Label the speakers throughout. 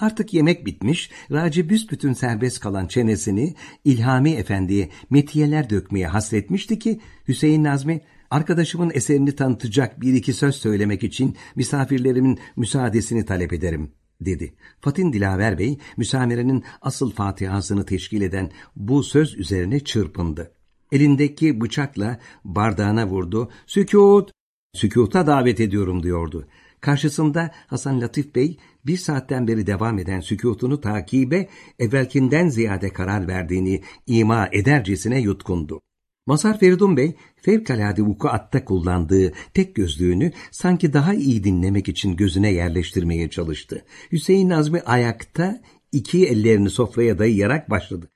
Speaker 1: Artık yemek bitmiş, Raci büsbütün serbest kalan çenesini İlhami Efendi'ye metiyeler dökmeye hasretmişti ki Hüseyin Nazmi arkadaşımın eserini tanıtacak bir iki söz söylemek için misafirlerimin müsaadesini talep ederim dedi. Fatin Dilaver Bey müsamerenin asıl fatihasını teşkil eden bu söz üzerine çırpındı. Elindeki bıçakla bardağına vurdu. Sükut! Sükuta davet ediyorum diyordu. Karşısında Hasan Latif Bey bir saatten beri devam eden sükutunu takibe evvelkinden ziyade karar verdiğini ima edercesine yutkundu. Masar Feridun Bey fevkalade vukuatta kullandığı tek gözlüğünü sanki daha iyi dinlemek için gözüne yerleştirmeye çalıştı. Hüseyin Nazmi ayakta iki ellerini sofraya dayayarak başladı.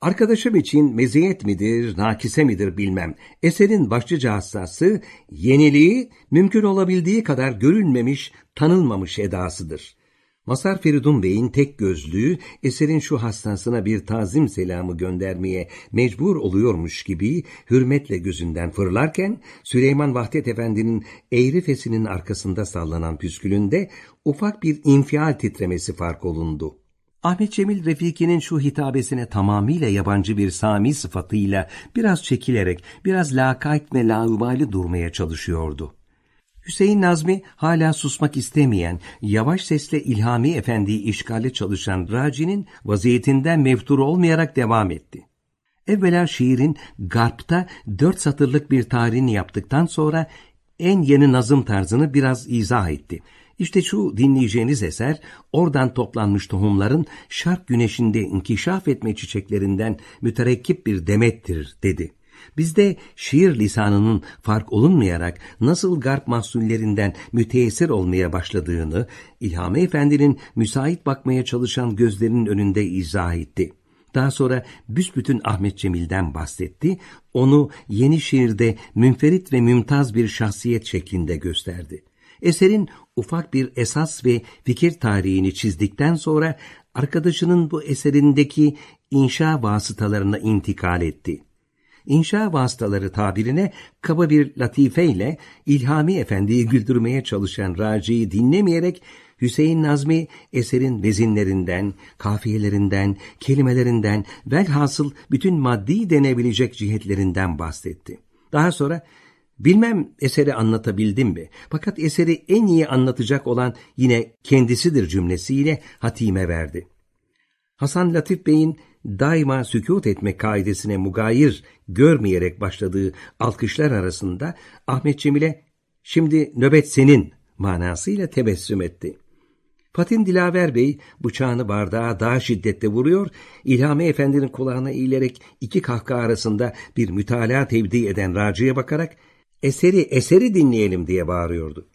Speaker 1: Arkadaşım için meziyet midir, nakise midir bilmem. Eserin başlıca hassası, yeniliği mümkün olabildiği kadar görülmemiş, tanınmamış edasıdır. Masar Feridun Bey'in tek gözlüğü eserin şu hastasına bir tazim selamı göndermeye mecbur oluyormuş gibi hürmetle gözünden fırlarken Süleyman Vahdet Efendi'nin eğri fesinin arkasında sallanan püskülünde ufak bir infial titremesi fark olundu. Ahmet Cemil Refiki'nin şu hitabesine tamamıyla yabancı bir Sami sıfatıyla biraz çekilerek, biraz lakayt ve laubali durmaya çalışıyordu. Hüseyin Nazmi hala susmak istemeyen, yavaş sesle İlhami Efendi'yi işgale çalışan Raci'nin vaziyetinden mevtur olmayarak devam etti. Evvela şiirin Garp'ta dört satırlık bir tarihini yaptıktan sonra en yeni nazım tarzını biraz izah etti. İşte şu dinleyeceğiniz eser, oradan toplanmış tohumların şark güneşinde inkişaf etme çiçeklerinden müterekkip bir demettir, dedi. Bizde şiir lisanının fark olunmayarak nasıl garp mahsullerinden müteessir olmaya başladığını İlhami Efendi'nin müsait bakmaya çalışan gözlerinin önünde izah etti. Daha sonra büsbütün Ahmet Cemil'den bahsetti, onu yeni şiirde münferit ve mümtaz bir şahsiyet şeklinde gösterdi. Eserin ufak bir esas ve fikir tarihini çizdikten sonra arkadaşının bu eserindeki inşa vasıtalarına intikal etti. İnşa vasıtaları tabirine kaba bir latifeyle İlhami Efendi'yi güldürmeye çalışan Raci'yi dinlemeyerek Hüseyin Nazmi eserin vezinlerinden, kafiyelerinden, kelimelerinden, velhasıl bütün maddi denebilecek cihetlerinden bahsetti. Daha sonra Bilmem eseri anlatabildim mi? Fakat eseri en iyi anlatacak olan yine kendisidir cümlesiyle hatime verdi. Hasan Latif Bey'in daima sükut etme kaidesine mugayir görmeyerek başladığı alkışlar arasında Ahmet Cemil'e şimdi nöbet senin manasıyla tebessüm etti. Fatin Dilaver Bey bıçağını bardağa daha şiddetle vuruyor, İlhami Efendi'nin kulağına eğilerek iki kahkaha arasında bir mütalaa tevdi eden Raci'ye bakarak eseri eseri dinleyelim diye bağırıyordu.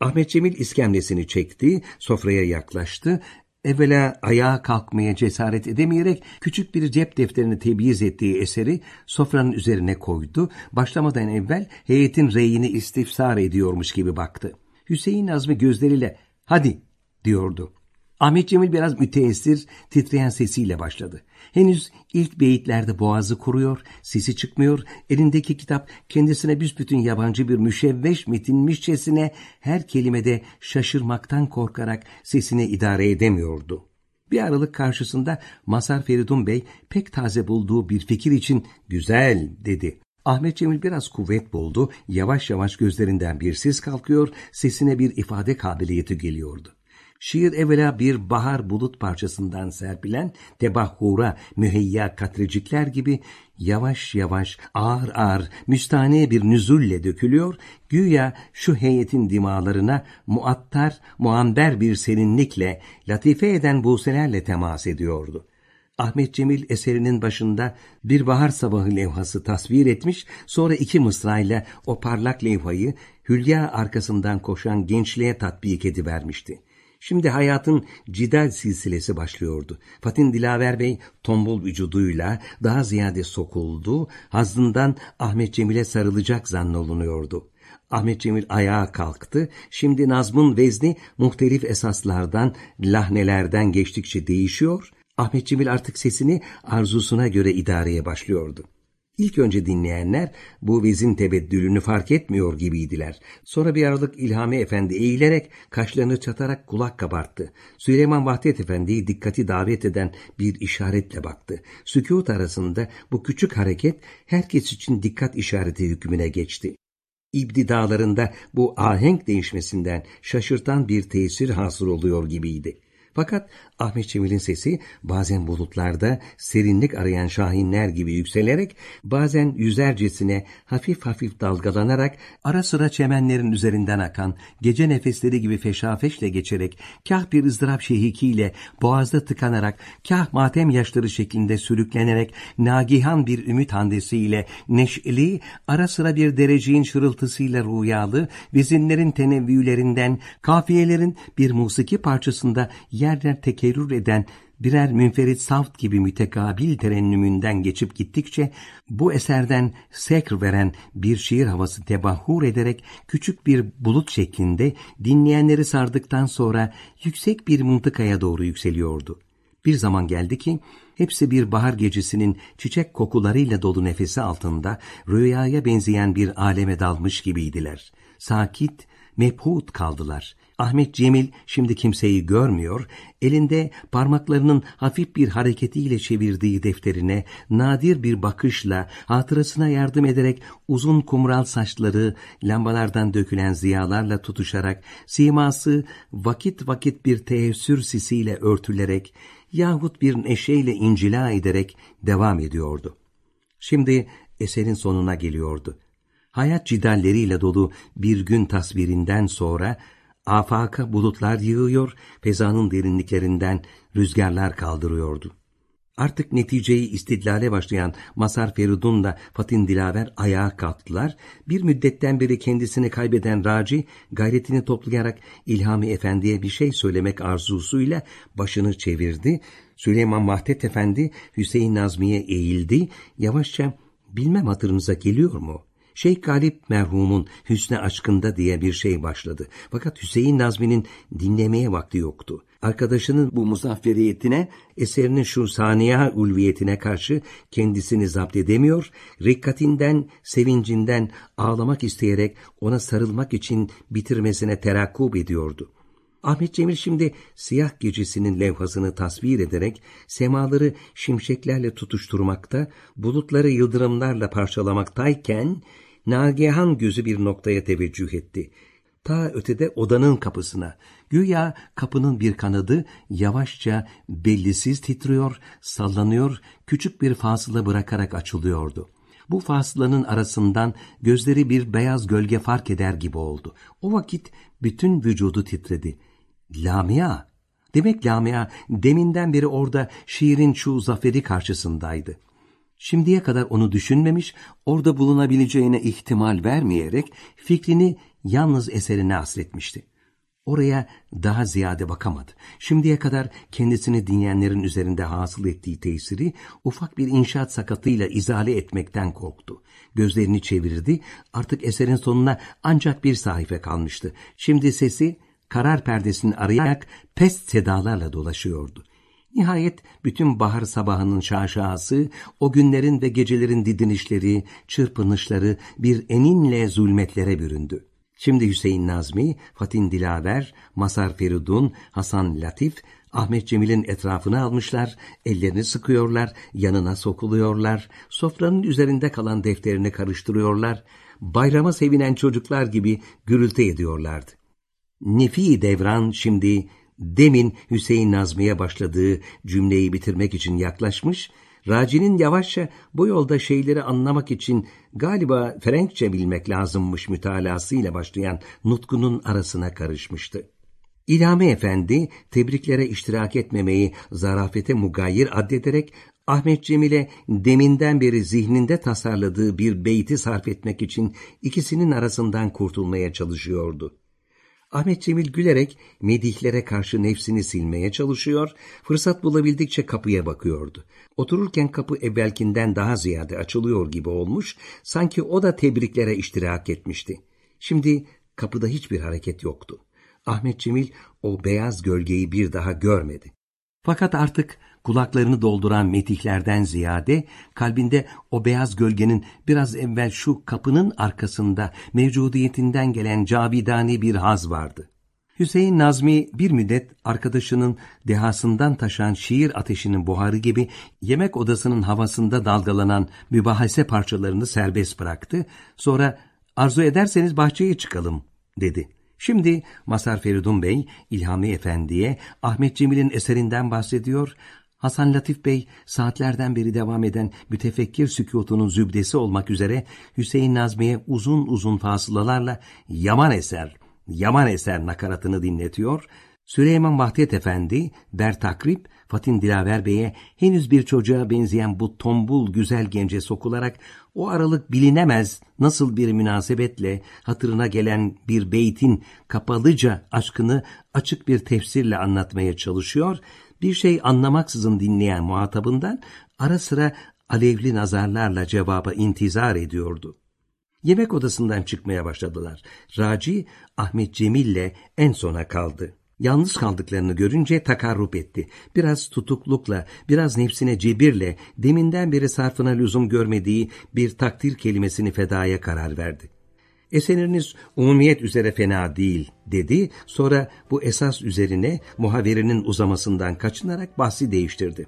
Speaker 1: Ahmet Cemil iskemlesini çekti, sofraya yaklaştı, evvela ayağa kalkmaya cesaret edemeyerek küçük bir cep defterini tebyiz ettiği eseri sofranın üzerine koydu, başlamadan evvel heyetin reyini istifsar ediyormuş gibi baktı. Hüseyin Nazmi gözleriyle hadi diyordu. Ahmet Cemil biraz müteessir, titreyen sesiyle başladı. Henüz ilk beyitlerde boğazı kuruyor, sesi çıkmıyor, elindeki kitap kendisine büsbütün yabancı bir müşevveş metinmişçesine her kelimede şaşırmaktan korkarak sesini idare edemiyordu. Bir aralık karşısında Masar Feridun Bey pek taze bulduğu bir fikir için güzel dedi. Ahmet Cemil biraz kuvvet buldu, yavaş yavaş gözlerinden bir ses kalkıyor, sesine bir ifade kabiliyeti geliyordu. Şiir evvela bir bahar bulut parçasından serpilen tebahhura müheyya katricikler gibi yavaş yavaş ağır ağır müstane bir nüzulle dökülüyor, güya şu heyetin dimalarına muattar, muamber bir serinlikle, latife eden buselerle temas ediyordu. Ahmet Cemil eserinin başında bir bahar sabahı levhası tasvir etmiş, sonra iki mısrayla o parlak levhayı hülya arkasından koşan gençliğe tatbik edivermişti. Şimdi hayatın cidal silsilesi başlıyordu. Fatin Dilaver Bey tombul vücuduyla daha ziyade sokuldu, hazdından Ahmet Cemil'e sarılacak zannolunuyordu. Ahmet Cemil ayağa kalktı. Şimdi Nazm'ın vezni muhtelif esaslardan, lahnelerden geçtikçe değişiyor. Ahmet Cemil artık sesini arzusuna göre idareye başlıyordu. İlk önce dinleyenler bu vezin tebeddülünü fark etmiyor gibiydiler. Sonra bir aralık İlhami Efendi eğilerek kaşlarını çatarak kulak kabarttı. Süleyman Vahdet Efendi'yi dikkati davet eden bir işaretle baktı. Sükut arasında bu küçük hareket herkes için dikkat işareti hükmüne geçti. İbdi dağlarında bu ahenk değişmesinden şaşırtan bir tesir hasıl oluyor gibiydi. Fakat Ahmet Cemil'in sesi bazen bulutlarda serinlik arayan şahinler gibi yükselerek, bazen yüzercesine hafif hafif dalgalanarak, ara sıra çemenlerin üzerinden akan, gece nefesleri gibi feşafeşle geçerek, kah bir ızdırap şehikiyle boğazda tıkanarak, kah matem yaşları şeklinde sürüklenerek, nagihan bir ümit handesiyle, neşeli, ara sıra bir dereceğin şırıltısıyla rüyalı, vizinlerin tenevvülerinden, kafiyelerin bir musiki parçasında yerler tekerrür eden birer münferit saft gibi mütekabil terennümünden geçip gittikçe bu eserden sekr veren bir şiir havası tebahhur ederek küçük bir bulut şeklinde dinleyenleri sardıktan sonra yüksek bir mıntıkaya doğru yükseliyordu. Bir zaman geldi ki hepsi bir bahar gecesinin çiçek kokularıyla dolu nefesi altında rüyaya benzeyen bir aleme dalmış gibiydiler. Sakit, mebhut kaldılar. Ahmet Cemil şimdi kimseyi görmüyor, elinde parmaklarının hafif bir hareketiyle çevirdiği defterine nadir bir bakışla hatırasına yardım ederek uzun kumral saçları lambalardan dökülen ziyalarla tutuşarak siması vakit vakit bir teessür sisiyle örtülerek yahut bir neşeyle incila ederek devam ediyordu. Şimdi eserin sonuna geliyordu. Hayat cidalleriyle dolu bir gün tasvirinden sonra Afaka bulutlar yığıyor, fezanın derinliklerinden rüzgarlar kaldırıyordu. Artık neticeyi istidlale başlayan Masar Feridun'la Fatin Dilaver ayağa kalktılar. Bir müddetten beri kendisini kaybeden Raci gayretini toplayarak İlhami Efendi'ye bir şey söylemek arzusuyla başını çevirdi. Süleyman Vahdet Efendi Hüseyin Nazmi'ye eğildi. Yavaşça bilmem hatırınıza geliyor mu? Şeyh Galip merhumun Hüsnü Aşkında diye bir şey başladı. Fakat Hüseyin Nazmi'nin dinlemeye vakti yoktu. Arkadaşının bu muzafferiyetine, eserinin şu saniye ulviyetine karşı kendisini zapt edemiyor, rikkatinden, sevincinden ağlamak isteyerek ona sarılmak için bitirmesine terakkub ediyordu. Ahmet Cemil şimdi siyah gecesinin levhasını tasvir ederek semaları şimşeklerle tutuşturmakta, bulutları yıldırımlarla parçalamaktayken Nagihan gözü bir noktaya teveccüh etti. Ta ötede odanın kapısına. Güya kapının bir kanadı yavaşça bellisiz titriyor, sallanıyor, küçük bir fasıla bırakarak açılıyordu. Bu fasılanın arasından gözleri bir beyaz gölge fark eder gibi oldu. O vakit bütün vücudu titredi. Lamia! Demek Lamia deminden beri orada şiirin şu zaferi karşısındaydı. Şimdiye kadar onu düşünmemiş, orada bulunabileceğine ihtimal vermeyerek fikrini yalnız eserine asletmişti. Oraya daha ziyade bakamadı. Şimdiye kadar kendisini dinleyenlerin üzerinde hasıl ettiği tesiri ufak bir inşaat sakatıyla izale etmekten korktu. Gözlerini çevirdi, artık eserin sonuna ancak bir sayfa kalmıştı. Şimdi sesi karar perdesini arayarak pest sedalarla dolaşıyordu. Nihayet bütün bahar sabahının şaşası, o günlerin ve gecelerin didinişleri, çırpınışları bir eninle zulmetlere büründü. Şimdi Hüseyin Nazmi, Fatin Dilaver, Masar Feridun, Hasan Latif, Ahmet Cemil'in etrafını almışlar, ellerini sıkıyorlar, yanına sokuluyorlar, sofranın üzerinde kalan defterini karıştırıyorlar, bayrama sevinen çocuklar gibi gürültü ediyorlardı. Nefi Devran şimdi demin Hüseyin Nazmi'ye başladığı cümleyi bitirmek için yaklaşmış, Raci'nin yavaşça bu yolda şeyleri anlamak için galiba Frenkçe bilmek lazımmış mütalasıyla başlayan nutkunun arasına karışmıştı. İlhami Efendi tebriklere iştirak etmemeyi zarafete mugayir addederek Ahmet Cemil'e deminden beri zihninde tasarladığı bir beyti sarf etmek için ikisinin arasından kurtulmaya çalışıyordu. Ahmet Cemil gülerek medihlere karşı nefsini silmeye çalışıyor, fırsat bulabildikçe kapıya bakıyordu. Otururken kapı evvelkinden daha ziyade açılıyor gibi olmuş, sanki o da tebriklere iştirak etmişti. Şimdi kapıda hiçbir hareket yoktu. Ahmet Cemil o beyaz gölgeyi bir daha görmedi. Fakat artık kulaklarını dolduran metihlerden ziyade kalbinde o beyaz gölgenin biraz evvel şu kapının arkasında mevcudiyetinden gelen cavidani bir haz vardı. Hüseyin Nazmi bir müddet arkadaşının dehasından taşan şiir ateşinin buharı gibi yemek odasının havasında dalgalanan mübahase parçalarını serbest bıraktı. Sonra arzu ederseniz bahçeye çıkalım dedi. Şimdi Masar Feridun Bey İlhami Efendi'ye Ahmet Cemil'in eserinden bahsediyor. Hasan Latif Bey saatlerden beri devam eden mütefekkir sükutunun zübdesi olmak üzere Hüseyin Nazmi'ye uzun uzun fasılalarla yaman eser, yaman eser nakaratını dinletiyor. Süleyman Vahdet Efendi, Bertakrip, Fatin Dilaver Bey'e henüz bir çocuğa benzeyen bu tombul güzel gence sokularak o aralık bilinemez nasıl bir münasebetle hatırına gelen bir beytin kapalıca aşkını açık bir tefsirle anlatmaya çalışıyor, bir şey anlamaksızın dinleyen muhatabından ara sıra alevli nazarlarla cevaba intizar ediyordu. Yemek odasından çıkmaya başladılar. Raci, Ahmet Cemil'le en sona kaldı. Yalnız kaldıklarını görünce takarrup etti. Biraz tutuklukla, biraz nefsine cebirle, deminden beri sarfına lüzum görmediği bir takdir kelimesini fedaya karar verdi. Eseriniz umumiyet üzere fena değil dedi. Sonra bu esas üzerine muhaverinin uzamasından kaçınarak bahsi değiştirdi.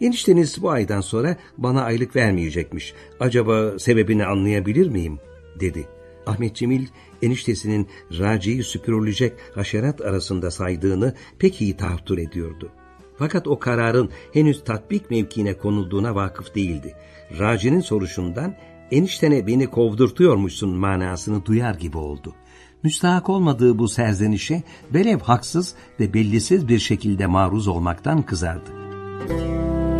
Speaker 1: Enişteniz bu aydan sonra bana aylık vermeyecekmiş. Acaba sebebini anlayabilir miyim? dedi. Ahmet Cemil eniştesinin Raci'yi süpürülecek haşerat arasında saydığını pek iyi tahattür ediyordu. Fakat o kararın henüz tatbik mevkiine konulduğuna vakıf değildi. Raci'nin soruşundan eniştene beni kovdurtuyormuşsun manasını duyar gibi oldu. Müstahak olmadığı bu serzenişe velev haksız ve bellisiz bir şekilde maruz olmaktan kızardı.